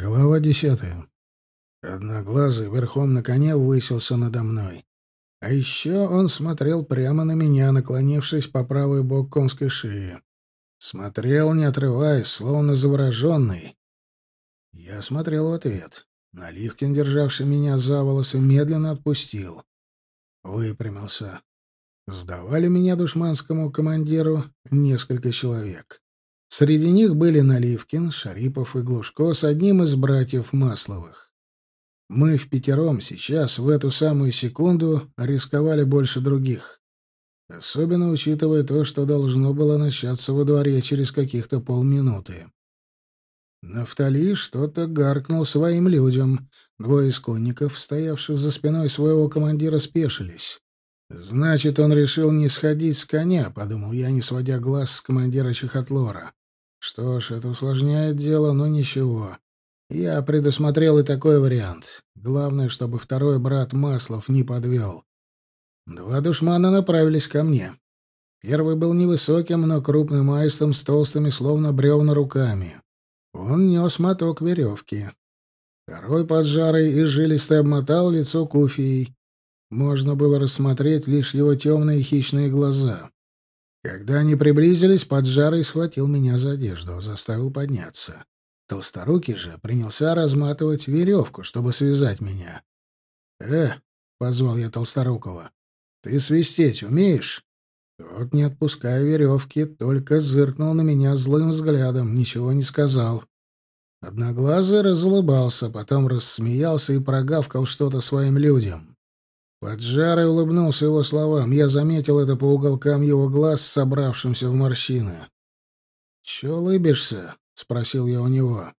Глава десятая. Одноглазый верхом на коне высился надо мной. А еще он смотрел прямо на меня, наклонившись по правый бок конской шеи. Смотрел, не отрываясь, словно завороженный. Я смотрел в ответ. Наливкин, державший меня за волосы, медленно отпустил. Выпрямился. Сдавали меня душманскому командиру несколько человек. Среди них были Наливкин, Шарипов и Глушко с одним из братьев Масловых. Мы в пятером сейчас, в эту самую секунду, рисковали больше других. Особенно учитывая то, что должно было начаться во дворе через каких-то полминуты. Нафтали что-то гаркнул своим людям. Двое из конников, стоявших за спиной своего командира, спешились. «Значит, он решил не сходить с коня», — подумал я, не сводя глаз с командира Чехотлора. Что ж, это усложняет дело, но ничего. Я предусмотрел и такой вариант. Главное, чтобы второй брат Маслов не подвел. Два душмана направились ко мне. Первый был невысоким, но крупным аистом с толстыми, словно бревна, руками. Он нес моток веревки. Второй поджарый и жилистый обмотал лицо куфией. Можно было рассмотреть лишь его темные хищные глаза. Когда они приблизились, поджарый схватил меня за одежду, заставил подняться. Толсторукий же принялся разматывать веревку, чтобы связать меня. «Э!» — позвал я Толсторукова. «Ты свистеть умеешь?» Тот, не отпуская веревки, только зыркнул на меня злым взглядом, ничего не сказал. Одноглазый разулыбался, потом рассмеялся и прогавкал что-то своим людям. Поджарый улыбнулся его словам. Я заметил это по уголкам его глаз, собравшимся в морщины. «Чё улыбишься?» — спросил я у него.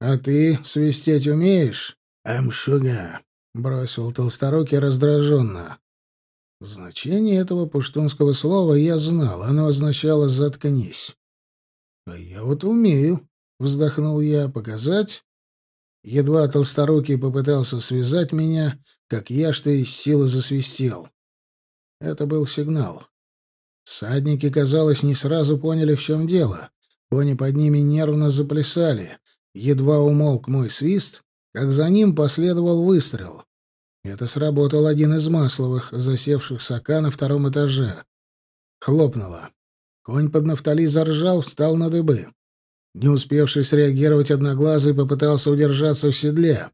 «А ты свистеть умеешь?» «Амшуга», — бросил толсторукий раздраженно. Значение этого пуштунского слова я знал. Оно означало «заткнись». «А я вот умею», — вздохнул я. «Показать?» Едва толсторукий попытался связать меня, как я, что из силы засвистел. Это был сигнал. Садники, казалось, не сразу поняли, в чем дело. Кони под ними нервно заплясали. Едва умолк мой свист, как за ним последовал выстрел. Это сработал один из Масловых, засевших сока на втором этаже. Хлопнуло. Конь под нафтали заржал, встал на дыбы. Не успевший среагировать одноглазый попытался удержаться в седле,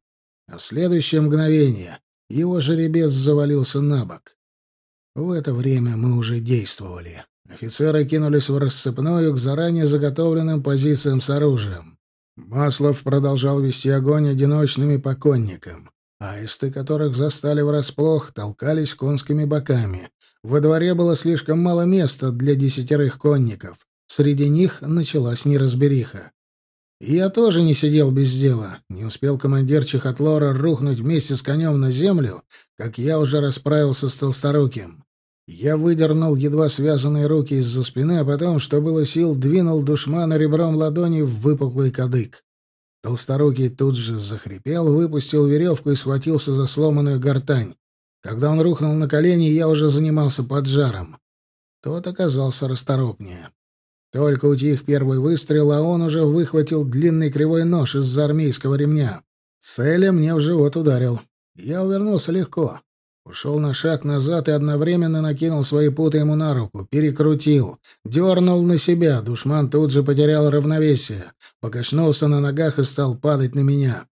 а в следующее мгновение его жеребец завалился на бок. В это время мы уже действовали. Офицеры кинулись в рассыпную к заранее заготовленным позициям с оружием. Маслов продолжал вести огонь одиночными поконникам. Аисты, которых застали врасплох, толкались конскими боками. Во дворе было слишком мало места для десятерых конников. Среди них началась неразбериха. Я тоже не сидел без дела. Не успел командир Чехотлора рухнуть вместе с конем на землю, как я уже расправился с толсторуким. Я выдернул едва связанные руки из-за спины, а потом, что было сил, двинул душмана ребром ладони в выпуклый кадык. Толсторукий тут же захрипел, выпустил веревку и схватился за сломанную гортань. Когда он рухнул на колени, я уже занимался поджаром. Тот оказался расторопнее. Только утих первый выстрел, а он уже выхватил длинный кривой нож из-за армейского ремня. Целя мне в живот ударил. Я увернулся легко. Ушел на шаг назад и одновременно накинул свои путы ему на руку, перекрутил, дернул на себя. Душман тут же потерял равновесие, покачнулся на ногах и стал падать на меня.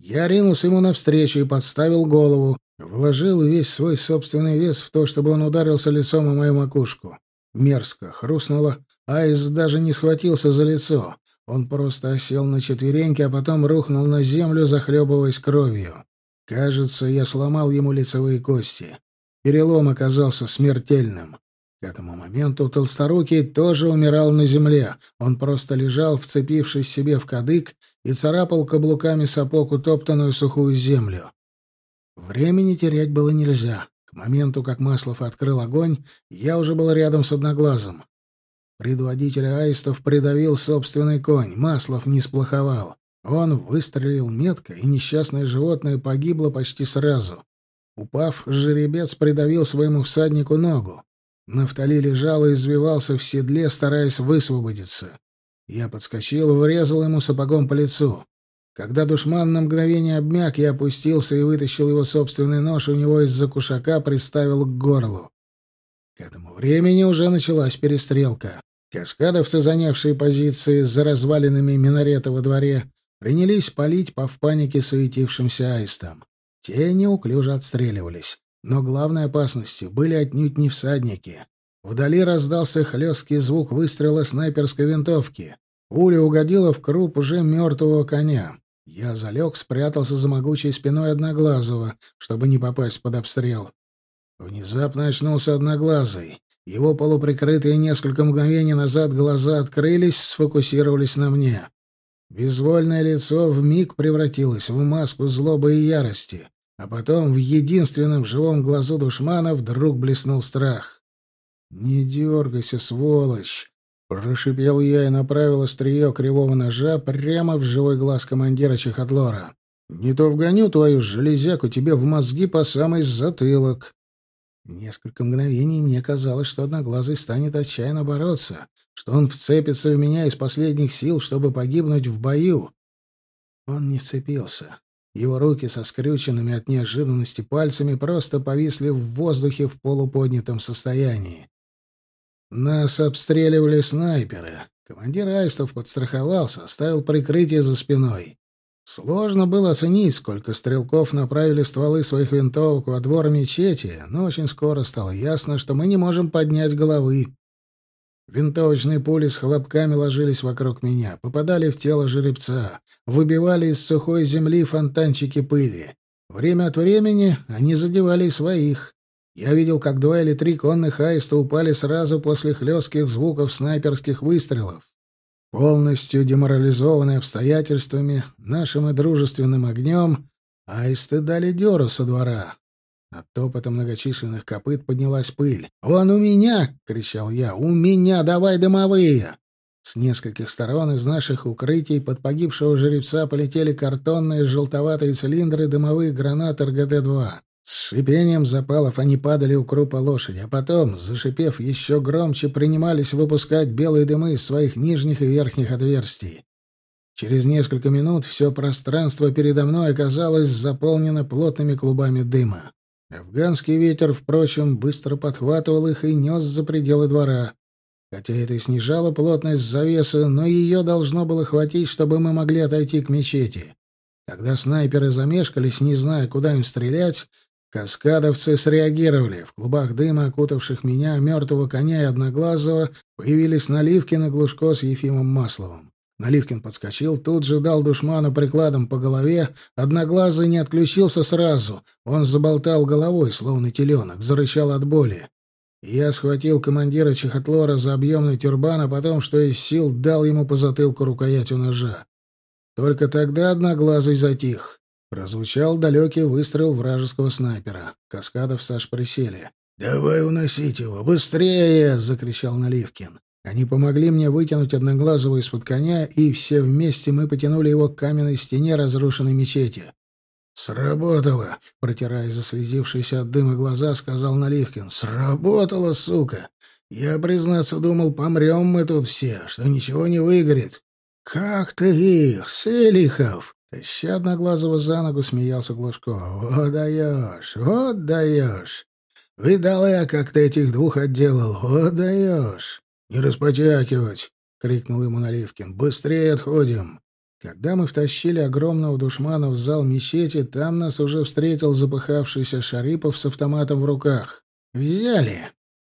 Я ринулся ему навстречу и подставил голову, вложил весь свой собственный вес в то, чтобы он ударился лицом о мою макушку. Мерзко хрустнуло, Айс даже не схватился за лицо. Он просто осел на четвереньки, а потом рухнул на землю, захлебываясь кровью. Кажется, я сломал ему лицевые кости. Перелом оказался смертельным. К этому моменту Толсторукий тоже умирал на земле. Он просто лежал, вцепившись себе в кадык, и царапал каблуками сапог утоптанную сухую землю. Времени терять было нельзя. К моменту, как Маслов открыл огонь, я уже был рядом с Одноглазым. Предводителя аистов придавил собственный конь. Маслов не сплоховал. Он выстрелил метко, и несчастное животное погибло почти сразу. Упав, жеребец придавил своему всаднику ногу. Нафтали лежал и извивался в седле, стараясь высвободиться. Я подскочил врезал ему сапогом по лицу. Когда душман на мгновение обмяк, я опустился и вытащил его собственный нож у него из-за кушака, приставил к горлу. К этому времени уже началась перестрелка. Каскадовцы, занявшие позиции за развалинами минарета во дворе, принялись палить по в панике суетившимся аистам. Те неуклюже отстреливались. Но главной опасностью были отнюдь не всадники. Вдали раздался хлесткий звук выстрела снайперской винтовки. Пуля угодила в круп уже мертвого коня. Я залег, спрятался за могучей спиной Одноглазого, чтобы не попасть под обстрел. Внезапно очнулся Одноглазый. Его полуприкрытые несколько мгновений назад глаза открылись, сфокусировались на мне. Безвольное лицо вмиг превратилось в маску злобы и ярости, а потом в единственном живом глазу душмана вдруг блеснул страх. «Не дергайся, сволочь!» — прошипел я и направил острие кривого ножа прямо в живой глаз командира Чехотлора. «Не то вгоню твою железяку тебе в мозги по самый затылок!» Несколько мгновений мне казалось, что Одноглазый станет отчаянно бороться, что он вцепится в меня из последних сил, чтобы погибнуть в бою. Он не вцепился. Его руки со скрюченными от неожиданности пальцами просто повисли в воздухе в полуподнятом состоянии. Нас обстреливали снайперы. Командир Аистов подстраховался, оставил прикрытие за спиной. Сложно было оценить, сколько стрелков направили стволы своих винтовок во двор мечети, но очень скоро стало ясно, что мы не можем поднять головы. Винтовочные пули с хлопками ложились вокруг меня, попадали в тело жеребца, выбивали из сухой земли фонтанчики пыли. Время от времени они задевали своих. Я видел, как два или три конных аиста упали сразу после хлестких звуков снайперских выстрелов. Полностью деморализованные обстоятельствами, нашим и дружественным огнем, аисты дали дёру со двора. От топота многочисленных копыт поднялась пыль. «Вон у меня!» — кричал я. «У меня! Давай дымовые!» С нескольких сторон из наших укрытий под погибшего жеребца полетели картонные желтоватые цилиндры дымовых гранат РГД-2. С шипением запалов они падали у крупа лошади, а потом, зашипев еще громче, принимались выпускать белые дымы из своих нижних и верхних отверстий. Через несколько минут все пространство передо мной оказалось заполнено плотными клубами дыма. Афганский ветер, впрочем, быстро подхватывал их и нес за пределы двора. Хотя это и снижало плотность завесы, но ее должно было хватить, чтобы мы могли отойти к мечети. Когда снайперы замешкались, не зная, куда им стрелять, Каскадовцы среагировали. В клубах дыма, окутавших меня, мертвого коня и одноглазого, появились Наливкин и Глушко с Ефимом Масловым. Наливкин подскочил, тут же дал душману прикладом по голове. Одноглазый не отключился сразу. Он заболтал головой, словно теленок, зарычал от боли. Я схватил командира Чехотлора за объемный тюрбан, а потом, что из сил, дал ему по затылку рукоятью ножа. Только тогда Одноглазый затих. Прозвучал далекий выстрел вражеского снайпера. Каскадов Саш присели. «Давай уносить его! Быстрее!» — закричал Наливкин. Они помогли мне вытянуть Одноглазого из-под коня, и все вместе мы потянули его к каменной стене разрушенной мечети. «Сработало!» — протирая заслезившиеся от дыма глаза, сказал Наливкин. «Сработало, сука! Я, признаться, думал, помрем мы тут все, что ничего не выгорит. Как ты их, Селихов!» Таща Одноглазого за ногу, смеялся Глушко. «Вот даешь, вот даешь! Видал я, как ты этих двух отделал, вот даешь! Не распотякивать!» — крикнул ему Наливкин. «Быстрее отходим!» Когда мы втащили огромного душмана в зал мечети, там нас уже встретил запыхавшийся Шарипов с автоматом в руках. «Взяли!»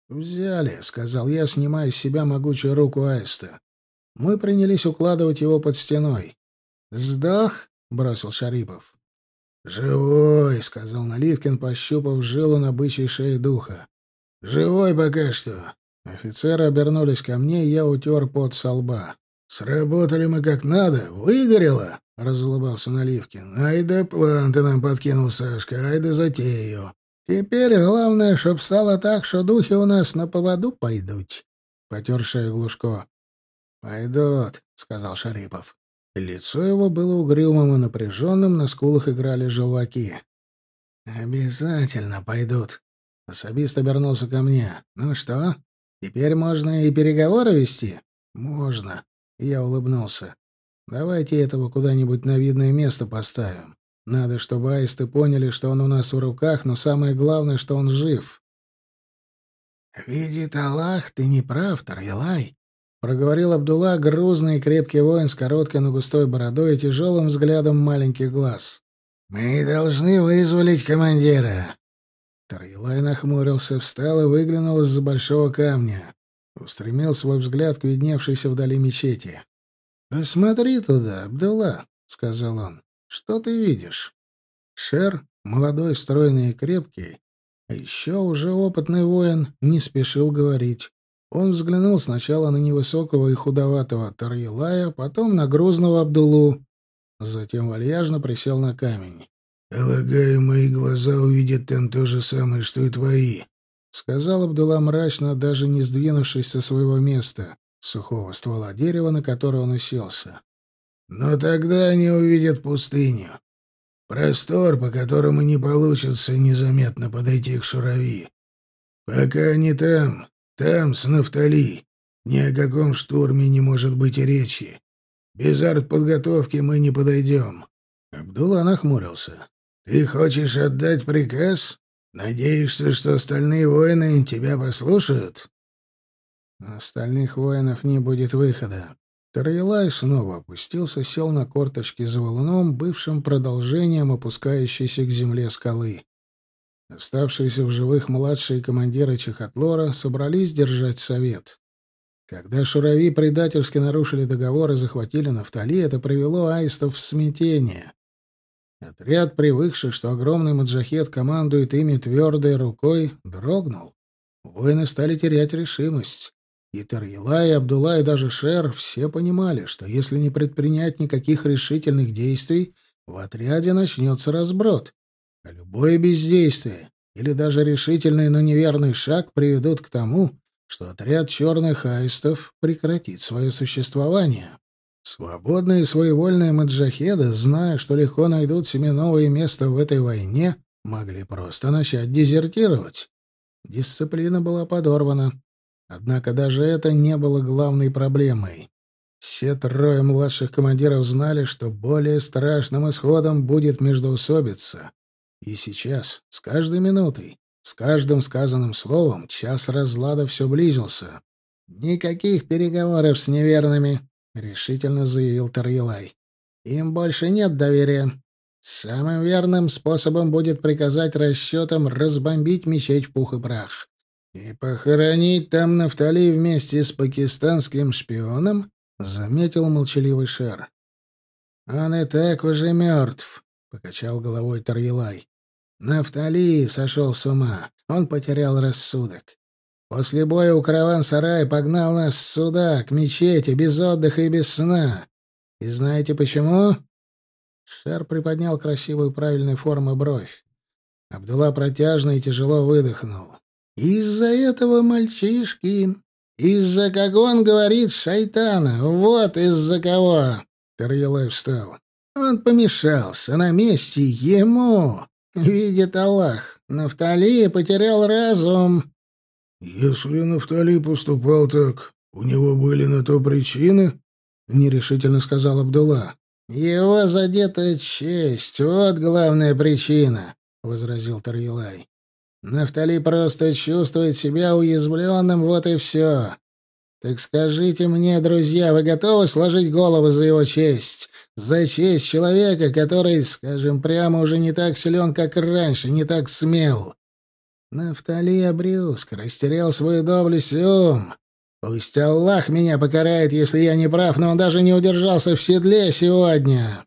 «Взяли», — сказал я, снимая с себя могучую руку аиста. Мы принялись укладывать его под стеной. «Сдох?» — бросил Шарипов. «Живой», — сказал Наливкин, пощупав жилу на бычьей шее духа. «Живой пока что». Офицеры обернулись ко мне, и я утер пот со лба. «Сработали мы как надо, выгорело», — разулыбался Наливкин. «Ай да план ты нам подкинул, Сашка, ай да затею. Теперь главное, чтоб стало так, что духи у нас на поводу пойдут», — потер шею Глушко. «Пойдут», — сказал Шарипов. Лицо его было угрюмым и напряженным, на скулах играли желваки. «Обязательно пойдут». Особист обернулся ко мне. «Ну что, теперь можно и переговоры вести?» «Можно». Я улыбнулся. Давайте этого куда-нибудь на видное место поставим. Надо, чтобы аисты поняли, что он у нас в руках, но самое главное, что он жив. «Видит Аллах, ты не прав, Тарьялай», — проговорил Абдулла, грузный и крепкий воин с короткой, но густой бородой и тяжелым взглядом маленьких глаз. «Мы должны вызволить командира». Тарьялай нахмурился, встал и выглянул из-за большого камня. Устремил свой взгляд к видневшейся вдали мечети. «Посмотри туда, Абдулла», — сказал он. «Что ты видишь?» Шер, молодой, стройный и крепкий, а еще уже опытный воин, не спешил говорить. Он взглянул сначала на невысокого и худоватого Тарьелая, потом на грузного Абдулу. Затем вальяжно присел на камень. «Полагаю, мои глаза увидят там то же самое, что и твои», — сказал Абдулла мрачно, даже не сдвинувшись со своего места, сухого ствола дерева, на которое он уселся. «Но тогда они увидят пустыню. Простор, по которому не получится незаметно подойти к Шурави. Пока они там, там, с Нафтали, ни о каком штурме не может быть речи. Без артподготовки мы не подойдем. Абдулла нахмурился. Ты хочешь отдать приказ? Надеешься, что остальные воины тебя послушают? Остальных воинов не будет выхода. Тарьелай снова опустился, сел на корточки за валуном, бывшим продолжением опускающейся к земле скалы. Оставшиеся в живых младшие командиры Чехотлора собрались держать совет. Когда шурави предательски нарушили договор и захватили Нафтали, это привело аистов в смятение. Отряд, привыкший, что огромный маджахет командует ими твердой рукой, дрогнул. Воины стали терять решимость. И Тарьела, и Абдулла, и даже Шер все понимали, что если не предпринять никаких решительных действий, в отряде начнется разброд. А любое бездействие или даже решительный, но неверный шаг приведут к тому, что отряд черных аистов прекратит свое существование. Свободные и своевольные маджахеды, зная, что легко найдут себе новое место в этой войне, могли просто начать дезертировать. Дисциплина была подорвана. Однако даже это не было главной проблемой. Все трое младших командиров знали, что более страшным исходом будет междоусобица. И сейчас, с каждой минутой, с каждым сказанным словом, час разлада все близился. «Никаких переговоров с неверными», — решительно заявил Тарьелай. «Им больше нет доверия. Самым верным способом будет приказать расчетам разбомбить мечеть в пух и прах. «И похоронить там Нафтали вместе с пакистанским шпионом?» — заметил молчаливый Шер. «Он и так уже мертв», — покачал головой Тарьелай. «Нафтали сошел с ума. Он потерял рассудок. После боя у караван-сарая погнал нас сюда, к мечети, без отдыха и без сна. И знаете почему?» Шер приподнял красивую правильной формы бровь. Абдулла протяжно и тяжело выдохнул. Из-за этого мальчишки. Из-за кого он говорит шайтана. Вот из-за кого. Тарьелай встал. Он помешался на месте ему. Видит Аллах. Нафтали потерял разум. Если Нафтали поступал так, у него были на то причины, нерешительно сказал Абдулла. Его задета честь, вот главная причина, возразил Тарьелай. Нафтали просто чувствует себя уязвленным, вот и все. Так скажите мне, друзья, вы готовы сложить голову за его честь? За честь человека, который, скажем прямо, уже не так силен, как раньше, не так смел. Нафтали обрюзг, растерял свою доблесть и ум. Пусть Аллах меня покарает, если я не прав, но он даже не удержался в седле сегодня.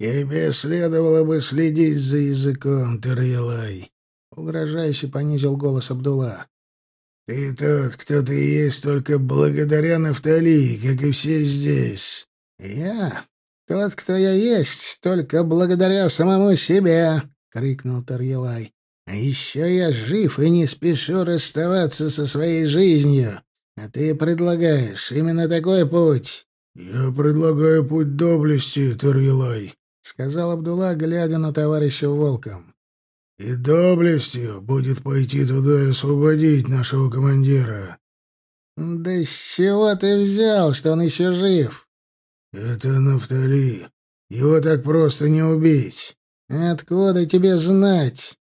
Тебе следовало бы следить за языком, Тарьялай. Угрожающе понизил голос Абдулла. «Ты тот, кто ты есть только благодаря Нафтали, как и все здесь». «Я? Тот, кто я есть, только благодаря самому себе», — крикнул Тарьелай. «А еще я жив и не спешу расставаться со своей жизнью. А ты предлагаешь именно такой путь». «Я предлагаю путь доблести, Тарьелай», — сказал Абдулла, глядя на товарища волком. И доблестью будет пойти туда и освободить нашего командира. Да с чего ты взял, что он еще жив? «Это Нафтали. Его так просто не убить». «Откуда тебе знать?»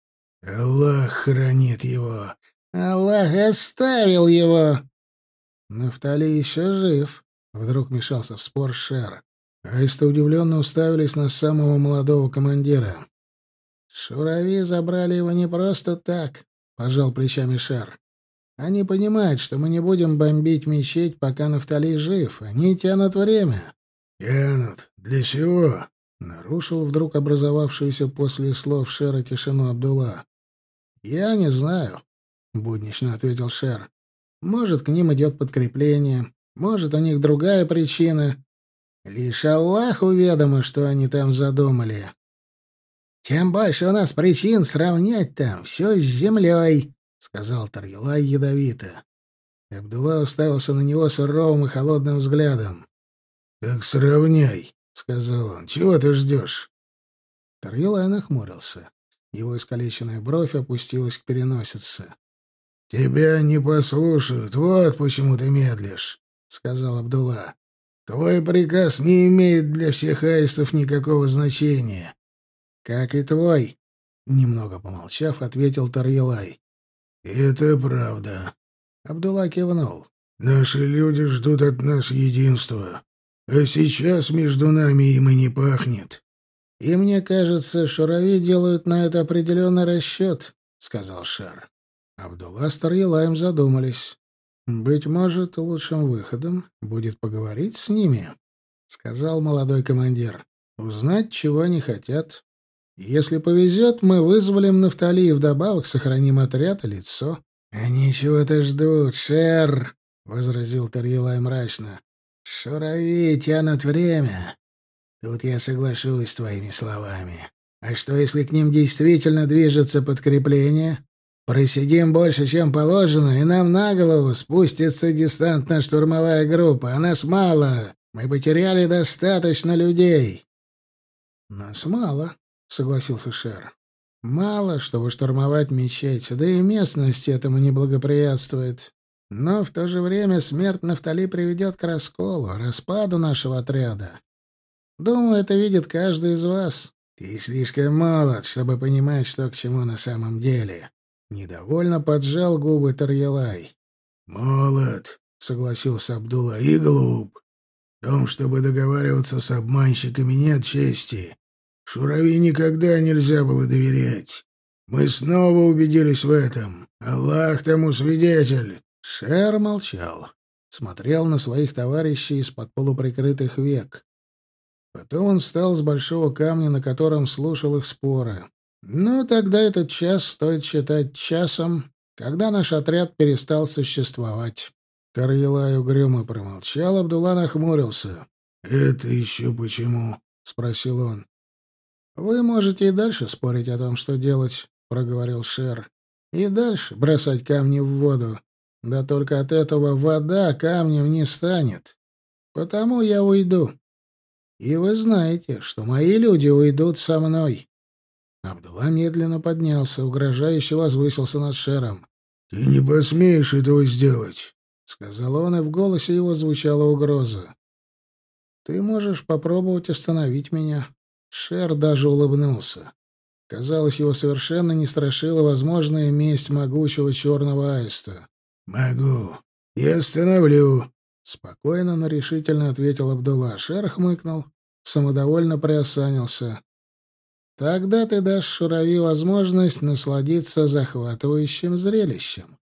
«Аллах хранит его». «Аллах оставил его». «Нафтали еще жив», — вдруг мешался в спор Шер. Аисты удивленно уставились на самого молодого командира. «Шурави забрали его не просто так», — пожал плечами Шер. «Они понимают, что мы не будем бомбить мечеть, пока Нафтали жив. Они тянут время». «Тянут? Для чего?» — нарушил вдруг образовавшуюся после слов Шера тишину Абдулла. «Я не знаю», — буднично ответил Шер. «Может, к ним идет подкрепление, может, у них другая причина. Лишь Аллаху ведомо, что они там задумали. Тем больше у нас причин сравнять там все с землей, — сказал Тарьялай ядовито. Абдулла уставился на него суровым и холодным взглядом. — Так сравняй, — сказал он. — Чего ты ждешь? Тарьялай нахмурился. Его искалеченная бровь опустилась к переносице. — Тебя не послушают, вот почему ты медлишь, — сказал Абдулла. Твой приказ не имеет для всех аистов никакого значения. Как и твой, немного помолчав, ответил Тарьелай. Это правда. Абдулла кивнул. Наши люди ждут от нас единства. А сейчас между нами им и не пахнет. И мне кажется, шурави делают на это определенный расчет, сказал Шар. Абдулла с Тарьелаем задумались. «Быть может, лучшим выходом будет поговорить с ними», — сказал молодой командир. «Узнать, чего они хотят. Если повезет, мы вызволим Нафтали и вдобавок сохраним отряд и лицо». «Они чего-то ждут, Шер», — возразил Тарьелай мрачно. «Шурави тянут время. Тут я соглашусь с твоими словами. А что, если к ним действительно движется подкрепление?» Просидим больше, чем положено, и нам на голову спустится десантно-штурмовая группа. А нас мало. Мы потеряли достаточно людей. Нас мало, согласился Шер. Мало, чтобы штурмовать мечеть, да и местность этому не благоприятствует. Но в то же время смерть Нафтали приведет к расколу, распаду нашего отряда. Думаю, это видит каждый из вас. Ты слишком молод, чтобы понимать, что к чему на самом деле. Недовольно поджал губы Тарьялай. «Молод», — согласился Абдулла, — «и глуп. В том, чтобы договариваться с обманщиками, нет чести. Шурави никогда нельзя было доверять. Мы снова убедились в этом. Аллах тому свидетель». Шер молчал, смотрел на своих товарищей из-под полуприкрытых век. Потом он встал с большого камня, на котором слушал их споры. Ну, тогда этот час стоит считать часом, когда наш отряд перестал существовать. Карьелай угрюмо промолчал, Абдулла нахмурился. «Это еще почему?» — спросил он. «Вы можете и дальше спорить о том, что делать», — проговорил Шер. «И дальше бросать камни в воду. Да только от этого вода камнем не станет. Потому я уйду. И вы знаете, что мои люди уйдут со мной. Абдулла медленно поднялся, угрожающе возвысился над Шером. «Ты не посмеешь этого сделать», — сказал он, и в голосе его звучала угроза. «Ты можешь попробовать остановить меня». Шер даже улыбнулся. Казалось, его совершенно не страшила возможная месть могучего черного аиста. «Могу. Я остановлю», — спокойно, но решительно ответил Абдулла. Шер хмыкнул, самодовольно приосанился. Тогда ты дашь Шурави возможность насладиться захватывающим зрелищем.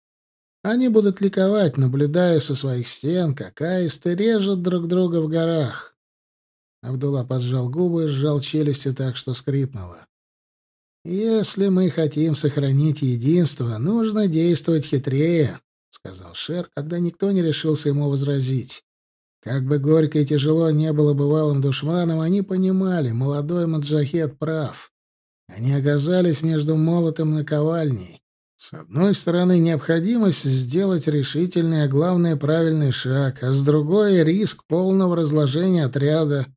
Они будут ликовать, наблюдая со своих стен, как аисты режут друг друга в горах. Абдулла поджал губы сжал челюсти так, что скрипнуло. «Если мы хотим сохранить единство, нужно действовать хитрее», — сказал Шер, когда никто не решился ему возразить. Как бы горько и тяжело не было бывалым душманам, они понимали, молодой Маджахет прав. Они оказались между молотом и наковальней. С одной стороны, необходимость сделать решительный, а главное, правильный шаг, а с другой — риск полного разложения отряда.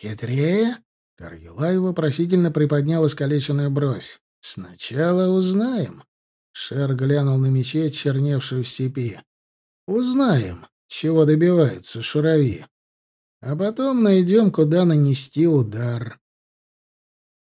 «Хитрее?» — Таргилай вопросительно приподнял искалеченную бровь. «Сначала узнаем». Шер глянул на мечеть, черневшую в степи. «Узнаем, чего добивается Шурави. А потом найдем, куда нанести удар.